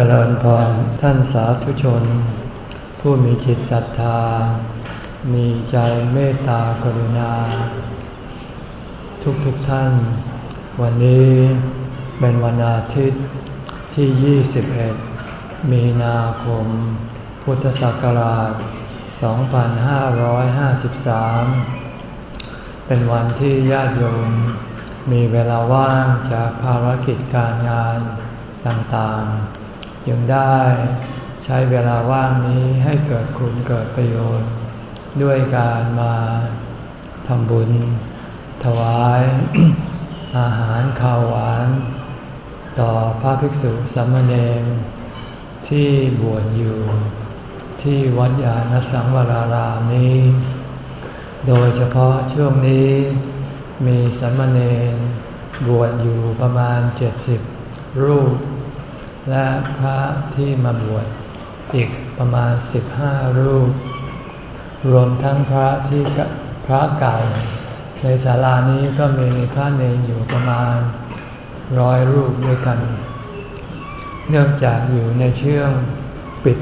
เจริญพรท่านสาธุชน ผู้มีจิตศรัทธา มีใจเมตตากรุณา ทุกๆทท่าน วันนี้เป็นวันอาทิตย์ที่ 21 มีนาคม พุทธศักราช 2553 เป็นวันที่ญาติโยม มีเวลาว่างจากภารกิจการงานต่างๆ จึงได้ใช้เวลาว่างนี้ให้เกิดคุณเกิดประโยชน์ ด้วยการมาทำบุญ ถวาย อาหารข้าวหวาน ต่อพระภิกษุสามเณรที่บวชอยู่ที่วัดยาณสังวรารามนี้ โดยเฉพาะช่วงนี้มีสามเณรบวชอยู่ประมาณ 70 รูป และพระที่มาบวชอีกประมาณ 15 รูป รวมทั้งพระที่พระเก่า ในศาลานี้ก็มีพระเนรอยู่ประมาณร้อยรูปด้วยกัน เนื่องจากอยู่ในเชื่องปิด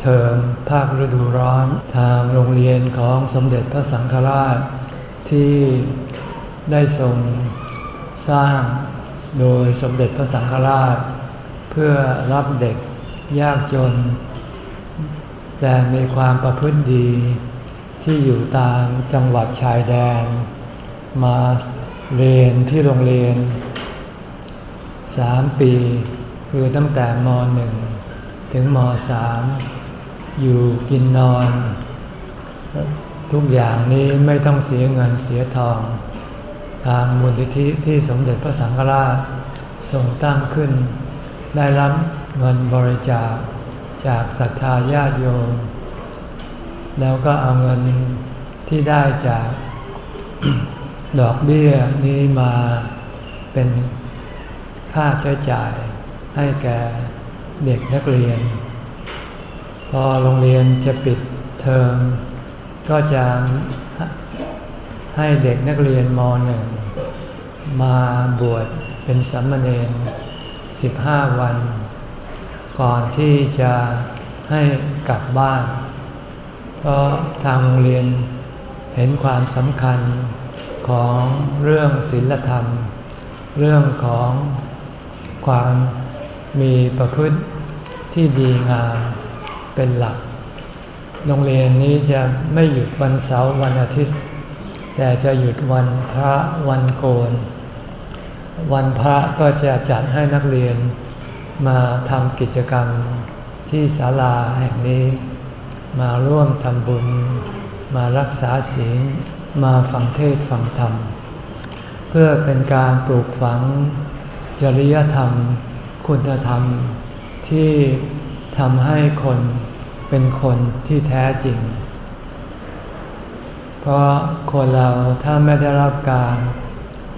เทอมภาคฤดูร้อนทางโรงเรียนของสมเด็จพระสังฆราช ที่ได้ทรงสร้างโดยสมเด็จพระสังฆราช เพื่อรับเด็กยากจน แต่มีความประพฤติดีที่อยู่ตามจังหวัดชายแดน มาเรียนที่โรงเรียนสามปี คือตั้งแต่ม .1 ถึงม .3 อยู่กินนอน ทุกอย่างนี้ไม่ต้องเสียเงินเสียทอง ทางมูลนิธิที่สมเด็จพระสังฆราชทรงตั้งขึ้น ได้รับเงินบริจาคจากศรัทธาญาติโยม แล้วก็เอาเงินที่ได้จากดอกเบี้ยนี้มาเป็นค่าใช้จ่ายให้แก่เด็กนักเรียน พอโรงเรียนจะปิดเทอมก็จะให้เด็กนักเรียนม .1 มาบวชเป็นสัมมเนร 15 วัน ก่อนที่จะให้กลับบ้าน เพราะทางโรงเรียนเห็นความสำคัญของเรื่องศีลธรรม เรื่องของความมีประพฤติที่ดีงามเป็นหลัก โรงเรียนนี้จะไม่หยุดวันเสาร์วันอาทิตย์ แต่จะหยุดวันพระวันโกน วันพระก็จะจัดให้นักเรียนมาทำกิจกรรมที่ศาลาแห่งนี้ มาร่วมทำบุญ มารักษาศีล มาฟังเทศฟังธรรม เพื่อเป็นการปลูกฝังจริยธรรม คุณธรรม ที่ทำให้คนเป็นคนที่แท้จริง เพราะคนเราถ้าไม่ได้รับการ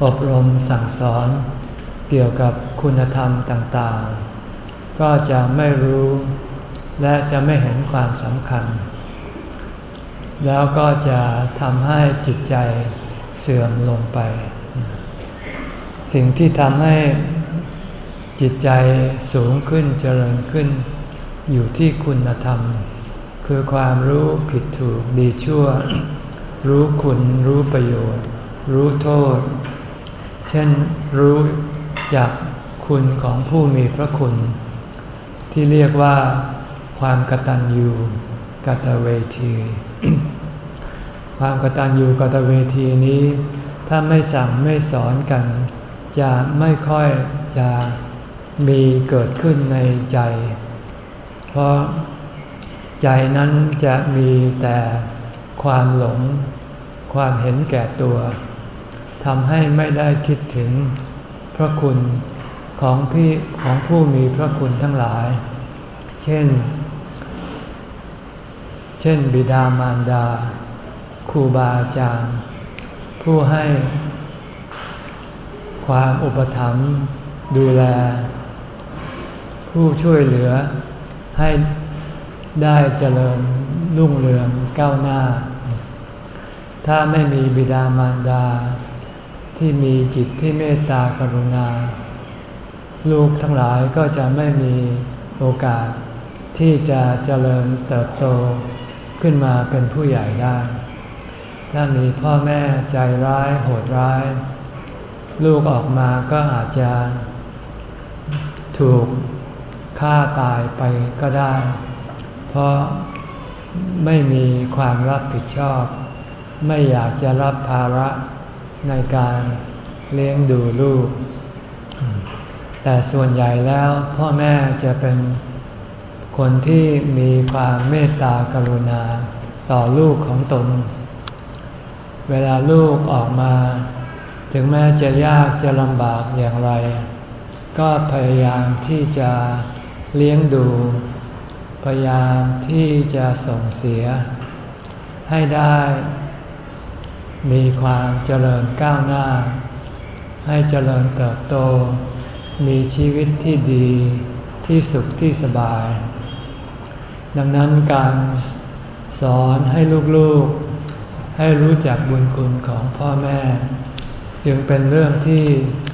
อบรมสั่งสอนเกี่ยวกับคุณธรรมต่างๆ ก็จะไม่รู้และจะไม่เห็นความสำคัญ แล้วก็จะทำให้จิตใจเสื่อมลงไป สิ่งที่ทำให้จิตใจสูงขึ้นเจริญขึ้น อยู่ที่คุณธรรม คือความรู้ผิดถูกดีชั่ว รู้คุณรู้ประโยชน์ รู้โทษ ช่นรู้จากคุณของผู้มีพระคุณ ที่เรียกว่าความกตัญญูกตเวที ความกตัญญูกตเวทีนี้ ถ้าไม่สั่งไม่สอนกัน จะไม่ค่อยจะมีเกิดขึ้นในใจ เพราะใจนั้นจะมีแต่ความหลง ความเห็นแก่ตัว ทำให้ไม่ได้คิดถึงพระคุณของพี่ของผู้มีพระคุณทั้งหลาย เช่น เช่น บิดามารดาครูบาอาจารย์ ผู้ให้ความอุปถัมภ์ดูแล ผู้ช่วยเหลือให้ได้เจริญรุ่งเรืองก้าวหน้า ถ้าไม่มีบิดามารดา ที่มีจิตที่เมตตากรุณา ลูกทั้งหลายก็จะไม่มีโอกาสที่จะเจริญเติบโตขึ้นมาเป็นผู้ใหญ่ได้ ถ้ามีพ่อแม่ใจร้ายโหดร้าย ลูกออกมาก็อาจจะถูกฆ่าตายไปก็ได้ เพราะไม่มีความรับผิดชอบ ไม่อยากจะรับภาระ ในการเลี้ยงดูลูก แต่ส่วนใหญ่แล้วพ่อแม่จะเป็นคนที่มีความเมตตากรุณาต่อลูกของตน เวลาลูกออกมา ถึงแม้จะยากจะลำบากอย่างไร ก็พยายามที่จะเลี้ยงดู พยายามที่จะส่งเสีย ให้ได้ มีความเจริญก้าวหน้า ให้เจริญเติบโต มีชีวิตที่ดีที่สุขที่สบาย ดังนั้นการสอนให้ลูกๆ ให้รู้จักบุญคุณของพ่อแม่ จึงเป็นเรื่องที่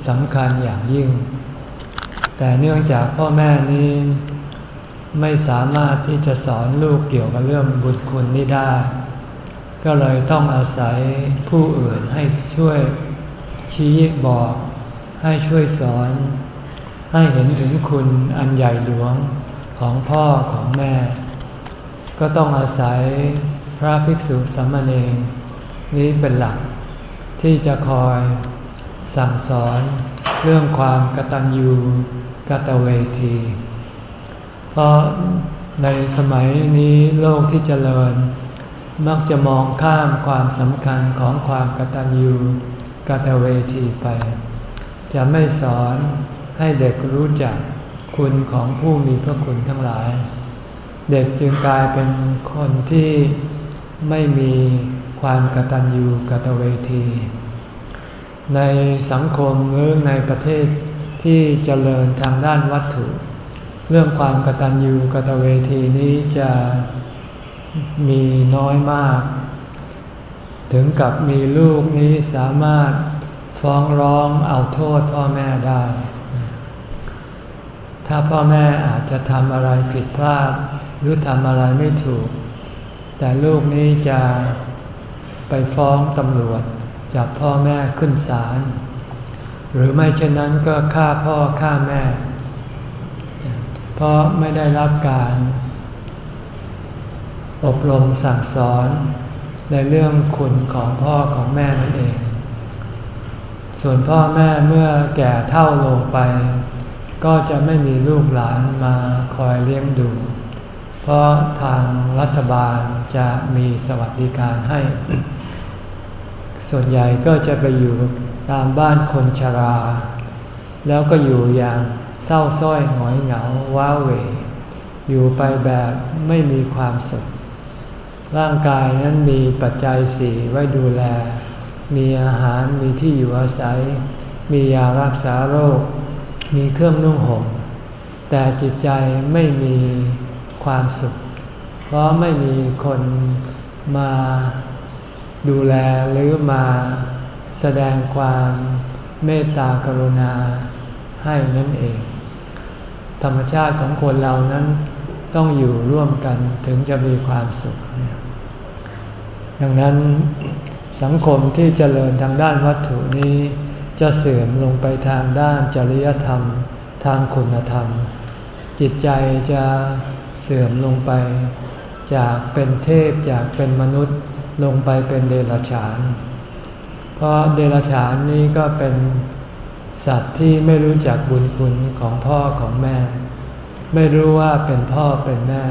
สำคัญอย่างยิ่ง แต่เนื่องจากพ่อแม่นี้ไม่สามารถที่จะสอนลูกเกี่ยวกับเรื่องบุญคุณนี้ได้ ก็เลยต้องอาศัยผู้อื่นให้ช่วยชี้บอก ให้ช่วยสอน ให้เห็นถึงคุณอันใหญ่หลวงของพ่อของแม่ ก็ต้องอาศัยพระภิกษุสามเณรนี้เป็นหลัก ที่จะคอยสั่งสอนเรื่องความกตัญญูกตเวที เพราะในสมัยนี้โลกที่เจริญ มักจะมองข้ามความสำคัญของความกตัญญูกตเวทีไป จะไม่สอนให้เด็กรู้จักคุณของผู้มีพระคุณทั้งหลาย เด็กจึงกลายเป็นคนที่ไม่มีความกตัญญูกตเวที ในสังคมหรือในประเทศที่เจริญทางด้านวัตถุ เรื่องความกตัญญูกตเวทีนี้จะ มีน้อยมาก ถึงกับมีลูกนี้สามารถฟ้องร้องเอาโทษพ่อแม่ได้ ถ้าพ่อแม่อาจจะทำอะไรผิดพลาด หรือทำอะไรไม่ถูก แต่ลูกนี้จะไปฟ้องตำรวจจับพ่อแม่ขึ้นศาลหรือไม่เช่นนั้นก็ฆ่าพ่อฆ่าแม่ เพราะไม่ได้รับการ อบรมสั่งสอนในเรื่องคุณของพ่อของแม่นั่นเอง ส่วนพ่อแม่เมื่อแก่เท่าลงไป ก็จะไม่มีลูกหลานมาคอยเลี้ยงดู เพราะทางรัฐบาลจะมีสวัสดิการให้ ส่วนใหญ่ก็จะไปอยู่ตามบ้านคนชรา แล้วก็อยู่อย่างเศร้าส้อยหงอยเหงาว้าเหวอยู่ไปแบบไม่มีความสุข ร่างกายนั้นมีปัจจัยสี่ไว้ดูแล มีอาหารมีที่อยู่อาศัย มียารักษาโรค มีเครื่องนุ่งห่ม แต่จิตใจไม่มีความสุข เพราะไม่มีคนมาดูแลหรือมาแสดงความเมตตากรุณาให้นั่นเอง ธรรมชาติของคนเรานั้นต้องอยู่ร่วมกันถึงจะมีความสุข ดังนั้นสังคมที่เจริญทางด้านวัตถุนี้ จะเสื่อมลงไปทางด้านจริยธรรม ทางคุณธรรม จิตใจจะเสื่อมลงไป จากเป็นเทพจากเป็นมนุษย์ลงไปเป็นเดรัจฉาน เพราะเดรัจฉานนี้ก็เป็นสัตว์ที่ไม่รู้จักบุญคุณของพ่อของแม่ ไม่รู้ว่าเป็นพ่อเป็นแม่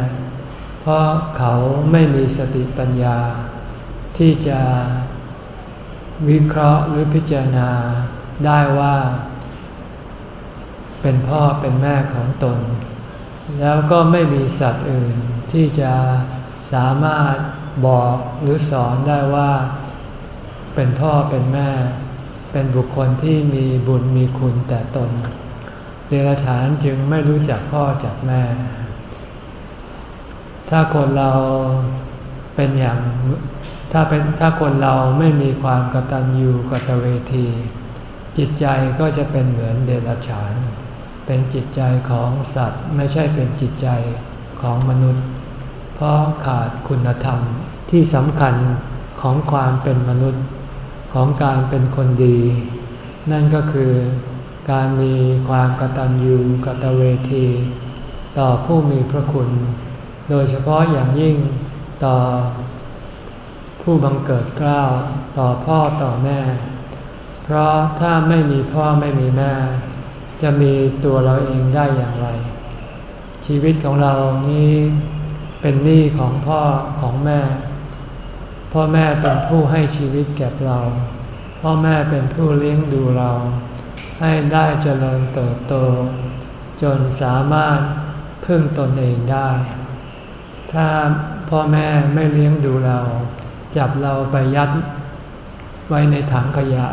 เพราะเขาไม่มีสติปัญญา ที่จะวิเคราะห์หรือพิจารณาได้ว่า เป็นพ่อเป็นแม่ของตน แล้วก็ไม่มีสัตว์อื่นที่จะสามารถบอกหรือสอนได้ว่า เป็นพ่อเป็นแม่ เป็นบุคคลที่มีบุญมีคุณแต่ตน เดรัจฉานจึงไม่รู้จักพ่อจากแม่ ถ้าคนเราเป็นอย่าง ถ้าเป็นถ้าคนเราไม่มีความกตัญญูกตเวที จิตใจก็จะเป็นเหมือนเดรัจฉาน เป็นจิตใจของสัตว์ไม่ใช่เป็นจิตใจของมนุษย์ เพราะขาดคุณธรรมที่สำคัญของความเป็นมนุษย์ของการเป็นคนดี นั่นก็คือการมีความกตัญญูกตเวที ต่อผู้มีพระคุณ โดยเฉพาะอย่างยิ่งต่อ ผู้บังเกิดกล้าวต่อพ่อต่อแม่ เพราะถ้าไม่มีพ่อไม่มีแม่ จะมีตัวเราเองได้อย่างไร ชีวิตของเรานี้เป็นหนี้ของพ่อของแม่ พ่อแม่เป็นผู้ให้ชีวิตแก่เรา พ่อแม่เป็นผู้เลี้ยงดูเรา ให้ได้เจริญเติบโต จนสามารถพึ่งตนเองได้ ถ้าพ่อแม่ไม่เลี้ยงดูเรา จับเราไปยัดไว้ในถังขยะ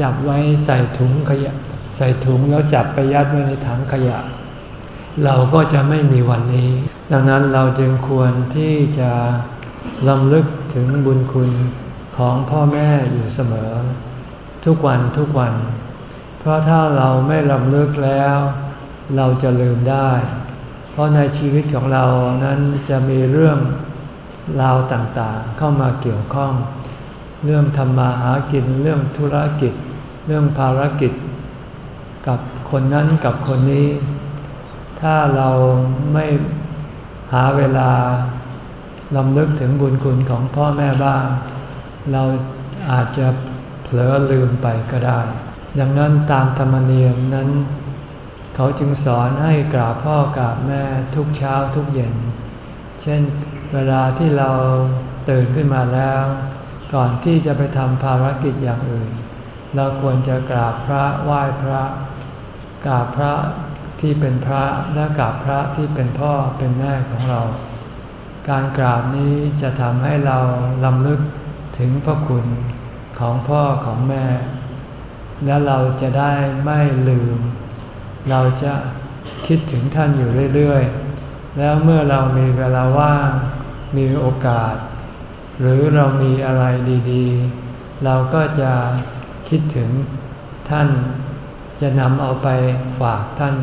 จับไว้ใส่ถุงขยะ ใส่ถุงแล้วจับไปยัดไว้ในถังขยะ เราก็จะไม่มีวันนี้ ดังนั้นเราจึงควรที่จะลำลึกถึงบุญคุณของพ่อแม่อยู่เสมอ ทุกวันทุกวัน เพราะถ้าเราไม่ลำลึกแล้ว เราจะลืมได้ เพราะในชีวิตของเรานั้นจะมีเรื่อง ราวต่างๆ เข้ามาเกี่ยวข้อง เรื่องทำมาหากินเรื่องธุรกิจ เรื่องภารกิจ กับคนนั้นกับคนนี้ ถ้าเราไม่หาเวลาลำลึกถึงบุญคุณของพ่อแม่บ้าง เราอาจจะเผลอลืมไปก็ได้ ดังนั้นตามธรรมเนียมนั้น เขาจึงสอนให้กราบพ่อกราบแม่ทุกเช้าทุกเย็น เช่น เวลาที่เราตื่นขึ้นมาแล้ว ก่อนที่จะไปทำภารกิจอย่างอื่น เราควรจะกราบพระไหว้พระ กราบพระที่เป็นพระและกราบพระที่เป็นพ่อเป็นแม่ของเรา การกราบนี้จะทำให้เราลำลึกถึงพระคุณของพ่อของแม่ และเราจะได้ไม่ลืม เราจะคิดถึงท่านอยู่เรื่อยๆ แล้วเมื่อเรามีเวลาว่าง มีโอกาส หรือเรามีอะไรดีๆ เราก็จะคิดถึงท่านจะนำเอาไปฝากท่าน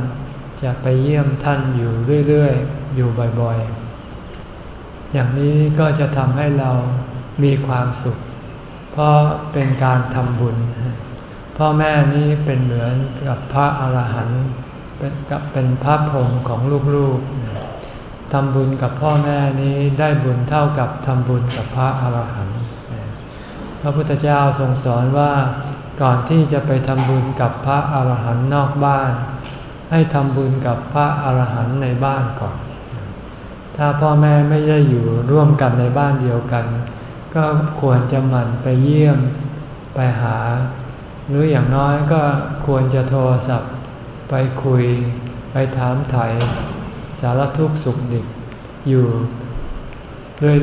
จะไปเยี่ยมท่านอยู่เรื่อยๆ อยู่บ่อยๆ อย่างนี้ก็จะทำให้เรามีความสุข เพราะเป็นการทำบุญ พ่อแม่นี้เป็นเหมือนกับพระอาหารหันต์เป็นกับเป็นพระพรหมของลูกๆ ทำบุญกับพ่อแม่นี้ได้บุญเท่ากับทำบุญกับพระอาหารหันต์พระพุทธเจ้าทรงสอนว่าก่อนที่จะไปทำบุญกับพระอาหารหันต์นอกบ้าน ให้ทำบุญกับพระอาหารหันต์ในบ้านก่อน ถ้าพ่อแม่ไม่ได้อยู่ร่วมกันในบ้านเดียวกัน ก็ควรจะหมั่นไปเยี่ยมไปหา หรืออย่างน้อยก็ควรจะโทรศัพท์ ไปคุย ไปถามไถ่ สารทุกข์สุขดิบอยู่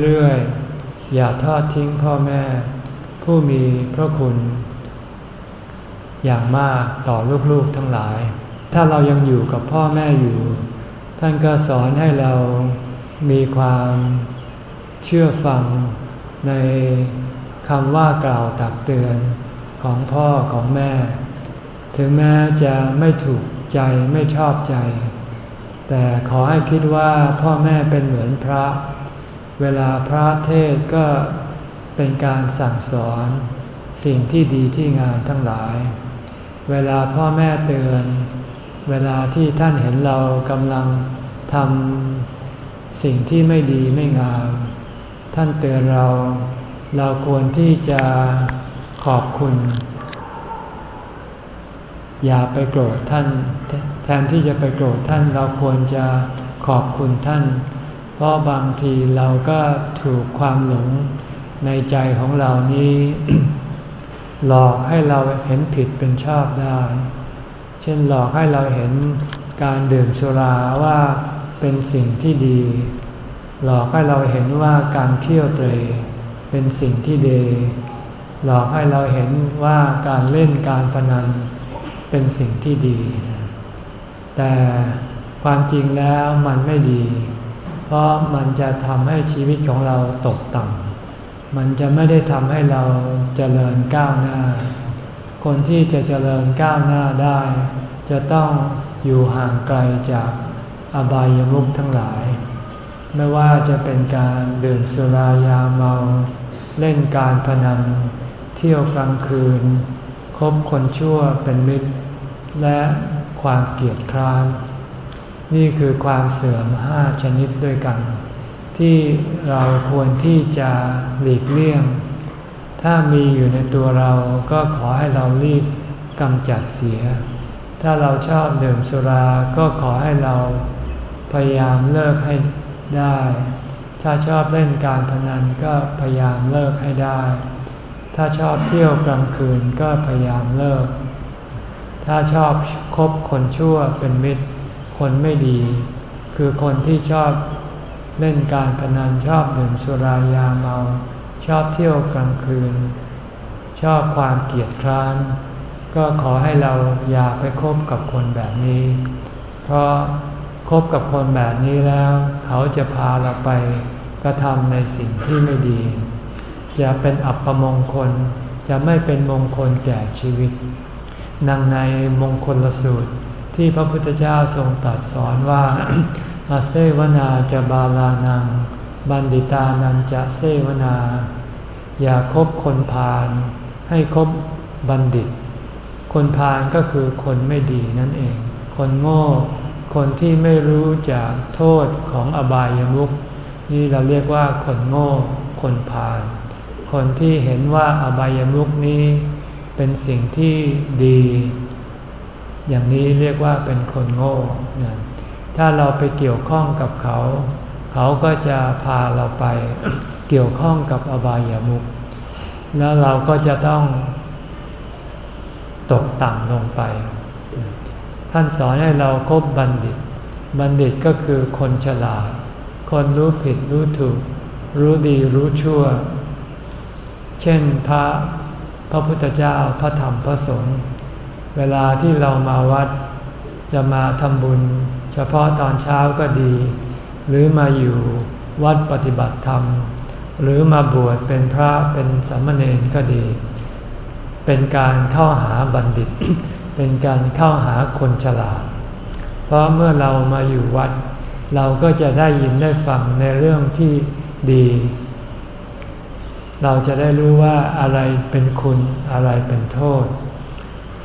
เรื่อยๆ อย่าทอดทิ้งพ่อแม่ ผู้มีพระคุณ อย่างมากต่อลูกๆทั้งหลาย ถ้าเรายังอยู่กับพ่อแม่อยู่ ท่านก็สอนให้เรามีความเชื่อฟังในคำว่ากล่าวตักเตือนของพ่อของแม่ ถึงแม้จะไม่ถูกใจไม่ชอบใจ แต่ขอให้คิดว่าพ่อแม่เป็นเหมือนพระ เวลาพระเทศก็เป็นการสั่งสอนสิ่งที่ดีที่งามทั้งหลาย เวลาพ่อแม่เตือน เวลาที่ท่านเห็นเรากำลังทำสิ่งที่ไม่ดีไม่งาม ท่านเตือนเรา เราควรที่จะขอบคุณ อย่าไปโกรธท่าน แทนที่จะไปโกรธท่านเราควรจะขอบคุณท่าน เพราะบางทีเราก็ถูกความหลงในใจของเรานี้ หลอกให้เราเห็นผิดเป็นชอบได้ เช่นหลอกให้เราเห็นการดื่มสุราว่าเป็นสิ่งที่ดี หลอกให้เราเห็นว่าการเที่ยวเตยเป็นสิ่งที่ดี หลอกให้เราเห็นว่าการเล่นการพนันเป็นสิ่งที่ดี แต่ความจริงแล้วมันไม่ดี เพราะมันจะทำให้ชีวิตของเราตกต่ำมันจะไม่ได้ทำให้เราเจริญก้าวหน้า คนที่จะเจริญก้าวหน้าได้ จะต้องอยู่ห่างไกลจากอบายมุขทั้งหลาย ไม่ว่าจะเป็นการดื่มสุรายาเมา เล่นการพนัน เที่ยวกลางคืน คบคนชั่วเป็นมิตร และความเกียดคร้าน นี่คือความเสื่อมห้าชนิดด้วยกัน ที่เราควรที่จะหลีกเลี่ยง ถ้ามีอยู่ในตัวเราก็ขอให้เรารีบกำจัดเสีย ถ้าเราชอบดื่มสุราก็ขอให้เราพยายามเลิกให้ได้ ถ้าชอบเล่นการพนันก็พยายามเลิกให้ได้ ถ้าชอบเที่ยวกลางคืนก็พยายามเลิก ถ้าชอบคบคนชั่วเป็นมิตร คนไม่ดี คือคนที่ชอบเล่นการพนันชอบดื่มสุรายาเมา ชอบเที่ยวกลางคืน ชอบความเกียดคร้าน ก็ขอให้เราอย่าไปคบกับคนแบบนี้ เพราะคบกับคนแบบนี้แล้ว เขาจะพาเราไปกระทำในสิ่งที่ไม่ดี จะเป็นอัปมงคล จะไม่เป็นมงคลแก่ชีวิตนังในมงคลลสูตรที่พระพุทธเจ้าทรงตรัสสอนว่า อาเซวนาจะบาลานัง บันดิตานันจะเซวนา อย่าคบคนพาลให้คบบัณฑิต คนพาลก็คือคนไม่ดีนั่นเอง คนโง่ คนที่ไม่รู้จากโทษของอบายามุขนี่เราเรียกว่าคนโง่ คนพาล คนที่เห็นว่าอบายามุขนี้เป็นสิ่งที่ดี อย่างนี้เรียกว่าเป็นคนโง่นะถ้าเราไปเกี่ยวข้องกับเขา เขาก็จะพาเราไปเกี่ยวข้องกับอบายามุขแล้วเราก็จะต้องตกต่ำลงไป ท่านสอนให้เราคบบัณฑิต บัณฑิตก็คือคนฉลาด คนรู้ผิดรู้ถูก รู้ดีรู้ชั่ว เช่นพระพระพุทธเจ้าพระธรรมพระสงฆ์เวลาที่เรามาวัดจะมาทำบุญ เฉพาะตอนเช้าก็ดี หรือมาอยู่วัดปฏิบัติธรรม หรือมาบวชเป็นพระเป็นสามเณรก็ดี เป็นการเข้าหาบัณฑิต เป็นการเข้าหาคนฉลาด เพราะเมื่อเรามาอยู่วัด เราก็จะได้ยินได้ฟังในเรื่องที่ดี เราจะได้รู้ว่าอะไรเป็นคุณอะไรเป็นโทษ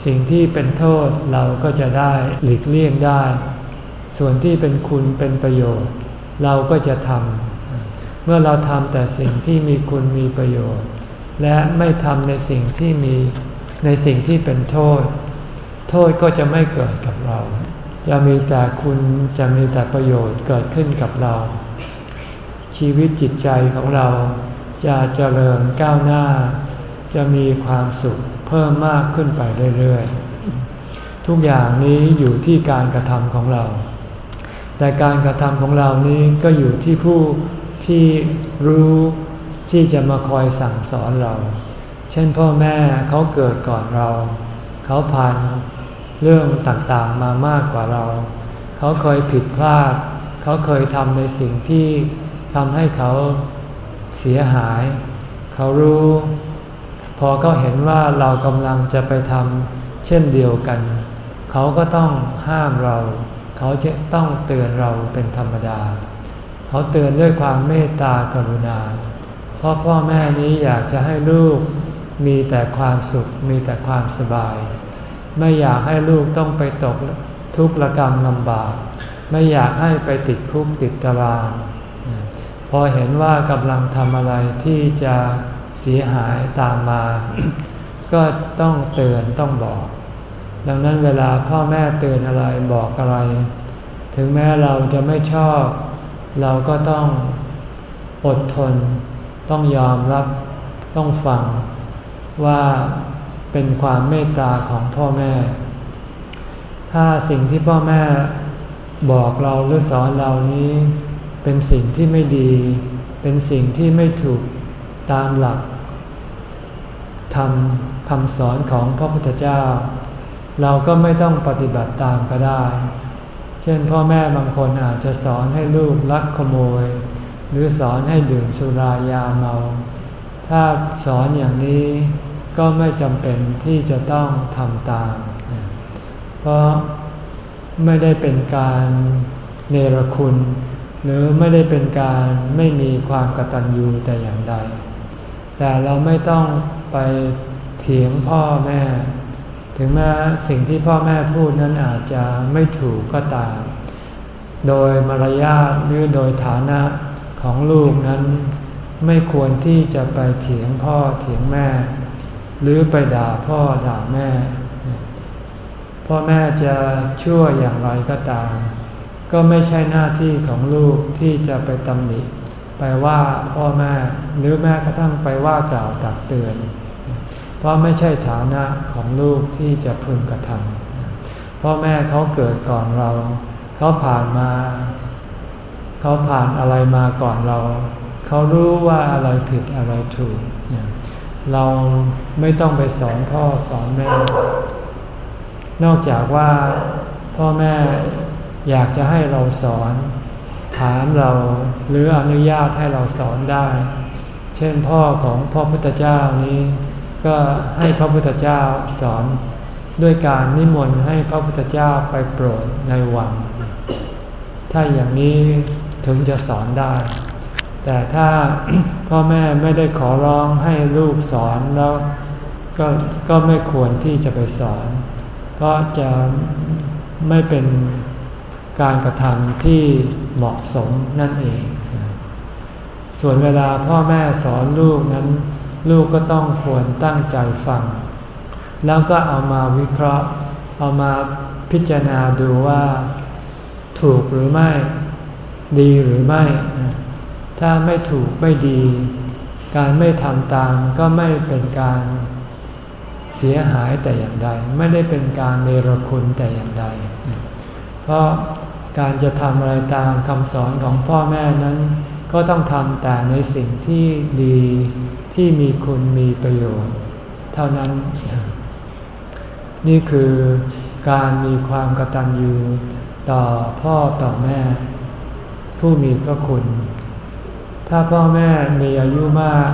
สิ่งที่เป็นโทษเราก็จะได้หลีกเลี่ยงได้ ส่วนที่เป็นคุณเป็นประโยชน์ เราก็จะทำเมื่อเราทำแต่สิ่งที่มีคุณมีประโยชน์ และไม่ทำในสิ่งที่มีในสิ่งที่เป็นโทษ โทษก็จะไม่เกิดกับเรา จะมีแต่คุณจะมีแต่ประโยชน์เกิดขึ้นกับเรา ชีวิตจิตใจของเรา จะเจริญก้าวหน้า จะมีความสุขเพิ่มมากขึ้นไปเรื่อยๆ ทุกอย่างนี้อยู่ที่การกระทำของเรา แต่การกระทำของเรานี้ก็อยู่ที่ผู้ที่รู้ที่จะมาคอยสั่งสอนเรา เช่นพ่อแม่เขาเกิดก่อนเรา เขาผ่านเรื่องต่างๆมามากกว่าเรา เขาเคยผิดพลาด เขาเคยทำในสิ่งที่ทำให้เขา เสียหาย เขารู้ พอเขาเห็นว่าเรากำลังจะไปทำเช่นเดียวกัน เขาก็ต้องห้ามเรา เขาจะต้องเตือนเราเป็นธรรมดา เขาเตือนด้วยความเมตตากรุณาพราะพ่อแม่นี้อยากจะให้ลูกมีแต่ความสุขมีแต่ความสบาย ไม่อยากให้ลูกต้องไปตกทุกข์ระกรรมลำบาก ไม่อยากให้ไปติดคุกติดตาราง อเห็นว่ากำลังทำอะไรที่จะเสียหายตามมา ก็ต้องเตือนต้องบอก ดังนั้นเวลาพ่อแม่เตือนอะไรบอกอะไร ถึงแม้เราจะไม่ชอบ เราก็ต้องอดทน ต้องยอมรับต้องฟังว่าเป็นความเมตตาของพ่อแม่ ถ้าสิ่งที่พ่อแม่บอกเราหรือสอนเรานี้ เป็นสิ่งที่ไม่ดี เป็นสิ่งที่ไม่ถูกตามหลักทำคำสอนของพระพุทธเจ้า เราก็ไม่ต้องปฏิบัติตามก็ได้ เช่นพ่อแม่บางคนอาจจะสอนให้ลูกลักขโมย หรือสอนให้ดื่มสุรายาเมา ถ้าสอนอย่างนี้ก็ไม่จำเป็นที่จะต้องทำตาม เพราะไม่ได้เป็นการเนรคุณ หรือไม่ได้เป็นการไม่มีความกตัญญูแต่อย่างใด แต่เราไม่ต้องไปเถียงพ่อแม่ ถึงแม้สิ่งที่พ่อแม่พูดนั้นอาจจะไม่ถูกก็ตาม โดยมารยาทหรือโดยฐานะของลูกนั้นไม่ควรที่จะไปเถียงพ่อเถียงแม่ หรือไปด่าพ่อด่าแม่ พ่อแม่จะชั่วอย่างไรก็ตาม ก็ไม่ใช่หน้าที่ของลูกที่จะไปตำหนิ ไปว่าพ่อแม่หรือแม่กระทั่งไปว่ากล่าวตักเตือน เพราะไม่ใช่ฐานะของลูกที่จะพึงกระทำพ่อแม่เขาเกิดก่อนเรา เขาผ่านมา เขาผ่านอะไรมาก่อนเรา เขารู้ว่าอะไรผิดอะไรถูก เราไม่ต้องไปสอนพ่อสอนแม่ นอกจากว่าพ่อแม่ อยากจะให้เราสอน ถามเราหรืออนุญาตให้เราสอนได้ เช่นพ่อของพ่อพุทธเจ้านี้ ก็ให้พระพุทธเจ้าสอนด้วยการนิมนต์ให้พระพุทธเจ้าไปโปรดในวัง ถ้าอย่างนี้ถึงจะสอนได้ แต่ถ้าพ่อแม่ไม่ได้ขอร้องให้ลูกสอนแล้วก็ก็ไม่ควรที่จะไปสอน เพราะจะไม่เป็น การกระทำที่เหมาะสมนั่นเอง ส่วนเวลาพ่อแม่สอนลูกนั้น ลูกก็ต้องควรตั้งใจฟัง แล้วก็เอามาวิเคราะห์ เอามาพิจารณาดูว่าถูกหรือไม่ ดีหรือไม่ ถ้าไม่ถูกไม่ดี การไม่ทำตามก็ไม่เป็นการเสียหายแต่อย่างใด ไม่ได้เป็นการเนรคุณแต่อย่างใด เพราะ การจะทำอะไรตามคำสอนของพ่อแม่นั้น ก็ต้องทำแต่ในสิ่งที่ดีที่มีคุณมีประโยชน์ เท่านั้น นี่คือการมีความกตัญญูต่อพ่อต่อแม่ ผู้มีพระคุณ ถ้าพ่อแม่มีอายุมาก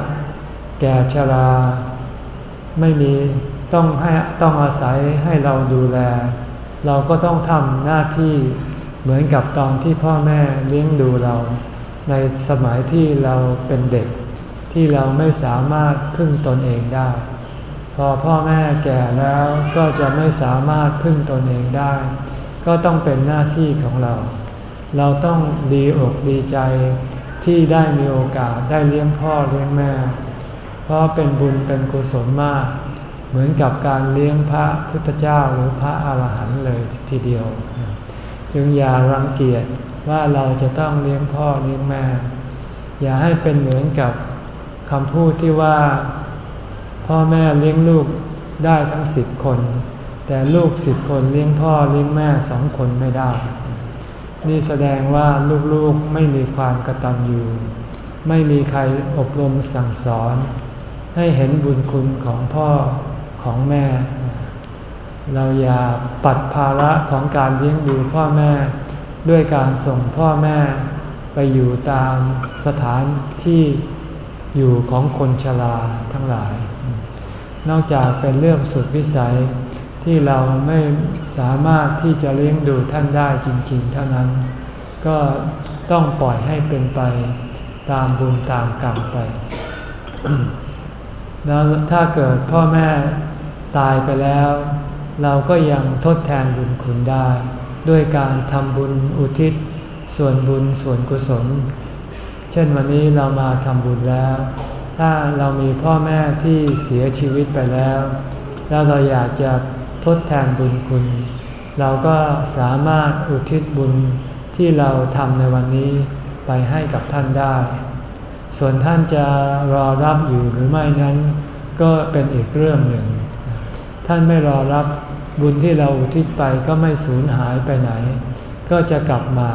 แก่ชรา ไม่มีต้องให้ต้องอาศัยให้เราดูแล เราก็ต้องทำหน้าที่ เหมือนกับตอนที่พ่อแม่เลี้ยงดูเรา ในสมัยที่เราเป็นเด็ก ที่เราไม่สามารถพึ่งตนเองได้ พอพ่อแม่แก่แล้วก็จะไม่สามารถพึ่งตนเองได้ ก็ต้องเป็นหน้าที่ของเรา เราต้องดีอกดีใจที่ได้มีโอกาสได้เลี้ยงพ่อเลี้ยงแม่ เพราะเป็นบุญเป็นกุศลมาก เหมือนกับการเลี้ยงพระพุทธเจ้าหรือพระอาหารหันต์เลยทีเดียว จึงอย่ารังเกียจว่าเราจะต้องเลี้ยงพ่อเลี้ยงแม่ อย่าให้เป็นเหมือนกับคำพูดที่ว่า พ่อแม่เลี้ยงลูกได้ทั้งสิบคน แต่ลูกสิบคนเลี้ยงพ่อเลี้ยงแม่สองคนไม่ได้ นี่แสดงว่าลูกๆไม่มีความกตัญญูไม่มีใครอบรมสั่งสอน ให้เห็นบุญคุณของพ่อของแม่ เราอย่าปัดภาระของการเลี้ยงดูพ่อแม่ ด้วยการส่งพ่อแม่ไปอยู่ตามสถานที่อยู่ของคนชราทั้งหลาย นอกจากเป็นเรื่องสุดวิสัยที่เราไม่สามารถที่จะเลี้ยงดูท่านได้จริง ๆ เท่านั้น ก็ต้องปล่อยให้เป็นไปตามบุญตามกรรมไป แล้วถ้าเกิดพ่อแม่ตายไปแล้ว เราก็ยังทดแทนบุญคุณได้ ด้วยการทำบุญอุทิศ ส่วนบุญส่วนกุศล เช่นวันนี้เรามาทำบุญแล้ว ถ้าเรามีพ่อแม่ที่เสียชีวิตไปแล้ว แล้วเราอยากจะทดแทนบุญคุณ เราก็สามารถอุทิศบุญที่เราทำในวันนี้ไปให้กับท่านได้ ส่วนท่านจะรอรับอยู่หรือไม่นั้น ก็เป็นอีกเรื่องหนึ่ง ท่านไม่รอรับ บุญที่เราอุทิศไปก็ไม่สูญหายไปไหน ก็จะกลับมา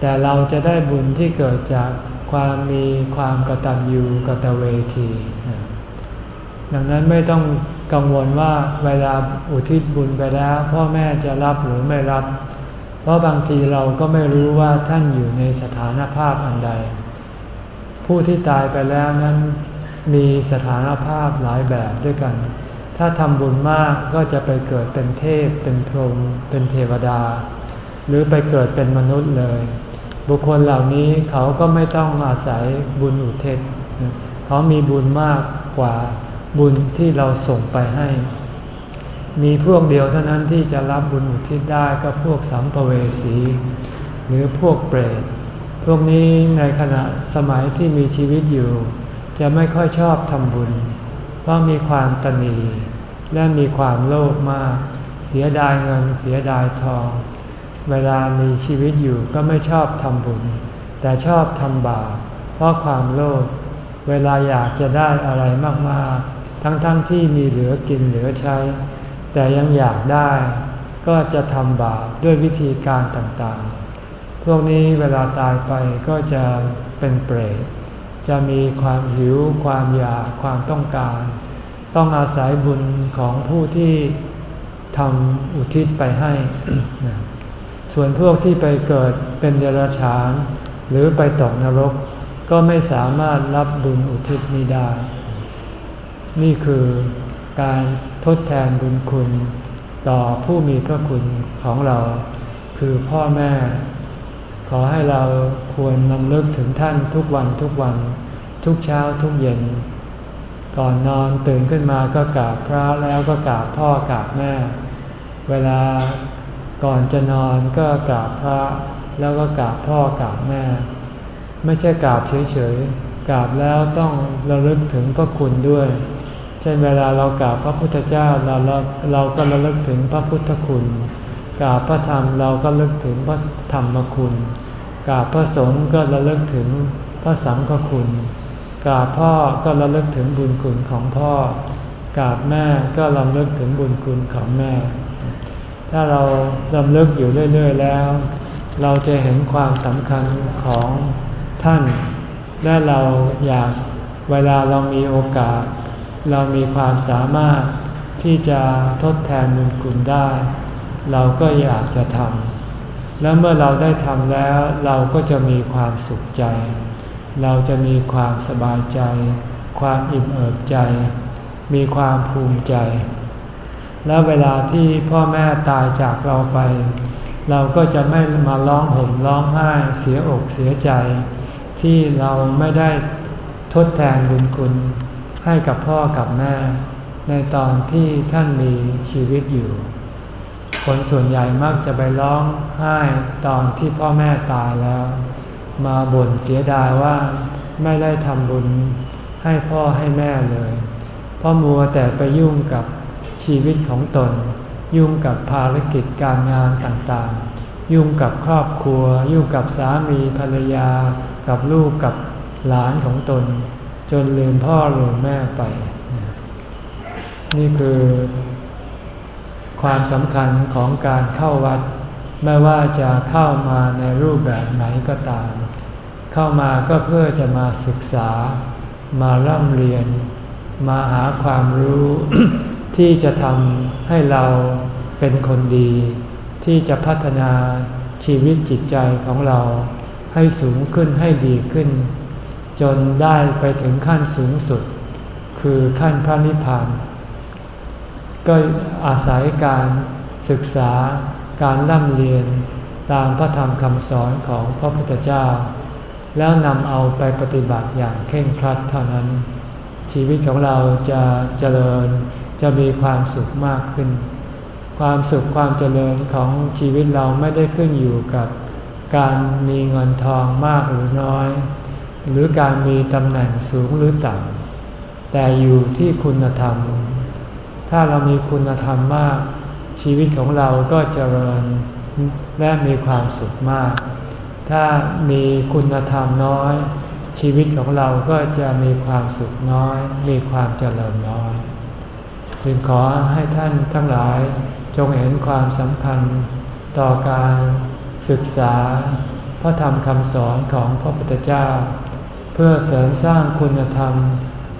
แต่เราจะได้บุญที่เกิดจากความมีความกตัญญูกตเวที ดังนั้นไม่ต้องกังวลว่าเวลาอุทิศบุญไปแล้ว พ่อแม่จะรับหรือไม่รับ เพราะบางทีเราก็ไม่รู้ว่าท่านอยู่ในสถานภาพอันใด ผู้ที่ตายไปแล้วนั้นมีสถานภาพหลายแบบด้วยกัน ถ้าทำบุญมากก็จะไปเกิดเป็นเทพ เป็นพรหม เป็นเทวดา หรือไปเกิดเป็นมนุษย์เลย บุคคลเหล่านี้เขาก็ไม่ต้องอาศัยบุญอุเทศ เขามีบุญมากกว่าบุญที่เราส่งไปให้ มีพวกเดียวเท่านั้นที่จะรับบุญอุทิศได้ก็พวกสัมภเวสี หรือพวกเปรต พวกนี้ในขณะสมัยที่มีชีวิตอยู่ จะไม่ค่อยชอบทำบุญ เพราะมีความตนีและมีความโลภมาก เสียดายเงินเสียดายทอง เวลามีชีวิตอยู่ก็ไม่ชอบทำบุญ แต่ชอบทำบาปเพราะความโลภเวลาอยากจะได้อะไรมากๆ ทั้งๆทที่มีเหลือกินเหลือใช้ แต่ยังอยากได้ ก็จะทำบาปด้วยวิธีการต่างๆ พวกนี้เวลาตายไปก็จะเป็นเปรต จะมีความหิว ความอยาก ความต้องการ ต้องอาศัยบุญของผู้ที่ทำอุทิศไปให้ ส่วนพวกที่ไปเกิดเป็นเดรัจฉาน หรือไปตกนรก ก็ไม่สามารถรับบุญอุทิศนี้ได้ นี่คือการทดแทนบุญคุณต่อผู้มีพระคุณของเรา คือพ่อแม่ อให้เราควรนำลึกถึงท่านทุกวันทุกวัน ทุกเช้าทุกเย็น ก่อนนอนตื่นขึ้นมาก็กราบพระแล้วก็กราบพ่อกราบแม่ เวลาก่อนจะนอนก็กราบพระแล้วก็กราบพ่อกราบแม่ ไม่ใช่กราบเฉยๆกราบแล้วต้องระลึกถึงพระคุณด้วย เช่นเวลาเรากราบพระพุทธเจ้าเราเราเราก็ระลึกถึงพระพุทธคุณกราบพระธรรมเราก็ระลึกถึงพระธรรมคุณ กราบพระสงฆ์ก็ระลึกถึงพระสังฆคุณ กราบพ่อก็ระลึกถึงบุญคุณของพ่อ กราบแม่ก็ระลึกถึงบุญคุณของแม่ ถ้าเราลำลึกอยู่เรื่อย ๆ แล้ว เราจะเห็นความสำคัญของท่าน และเราอยากเวลาเรามีโอกาส เรามีความสามารถที่จะทดแทนบุญคุณได้ เราก็อยากจะทำ แล้วเมื่อเราได้ทำแล้วเราก็จะมีความสุขใจ เราจะมีความสบายใจ ความอิ่มเอิบใจ มีความภูมิใจ และเวลาที่พ่อแม่ตายจากเราไป เราก็จะไม่มาร้องห่มร้องไห้เสียอกเสียใจ ที่เราไม่ได้ทดแทนบุญคุณให้กับพ่อกับแม่ ในตอนที่ท่านมีชีวิตอยู่ คนส่วนใหญ่มักจะไปร้องไห้ตอนที่พ่อแม่ตายแล้ว มาบ่นเสียดายว่าไม่ได้ทำบุญให้พ่อให้แม่เลย เพราะมัวแต่ไปยุ่งกับชีวิตของตน ยุ่งกับภารกิจการงานต่างๆ ยุ่งกับครอบครัว ยุ่งกับสามีภรรยา กับลูกกับหลานของตน จนลืมพ่อลืมแม่ไป นี่คือ ความสำคัญของการเข้าวัด ไม่ว่าจะเข้ามาในรูปแบบไหนก็ตาม เข้ามาก็เพื่อจะมาศึกษา มาร่ำเรียน มาหาความรู้ ที่จะทำให้เราเป็นคนดี ที่จะพัฒนาชีวิตจิตใจของเรา ให้สูงขึ้นให้ดีขึ้น จนได้ไปถึงขั้นสูงสุด คือขั้นพระนิพพาน ก็อาศัยการศึกษาการร่ำเรียนตามพระธรรมคำสอนของพระพุทธเจ้า แล้วนำเอาไปปฏิบัติอย่างเข่งครัดเท่านั้น ชีวิตของเราจะเจริญจะมีความสุขมากขึ้น ความสุขความเจริญของชีวิตเราไม่ได้ขึ้นอยู่กับการมีเงินทองมากหรือน้อย หรือการมีตำแหน่งสูงหรือต่ำแต่อยู่ที่คุณธรรม ถ้าเรามีคุณธรรมมาก ชีวิตของเราก็เจริญและมีความสุขมาก ถ้ามีคุณธรรมน้อย ชีวิตของเราก็จะมีความสุขน้อย มีความเจริญน้อย จึงขอให้ท่านทั้งหลายจงเห็นความสำคัญต่อการศึกษา พระธรรมคำสอนของพระพุทธเจ้า เพื่อเสริมสร้างคุณธรรม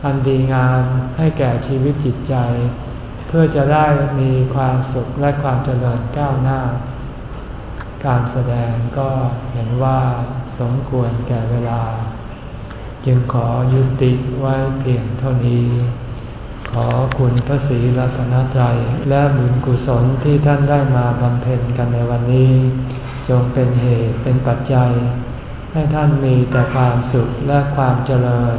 อันดีงามให้แก่ชีวิตจิตใจ พื่อจะได้มีความสุขและความเจริญก้าวหน้า การแสดงก็เห็นว่าสมควรแก่เวลา จึงขอยุติไว้เพียงเท่านี้ ขอคุณพระศรีรัตนใจและบุญกุศลที่ท่านได้มาบำเพ็ญกันในวันนี้ จงเป็นเหตุเป็นปัจจัย ให้ท่านมีแต่ความสุขและความเจริญ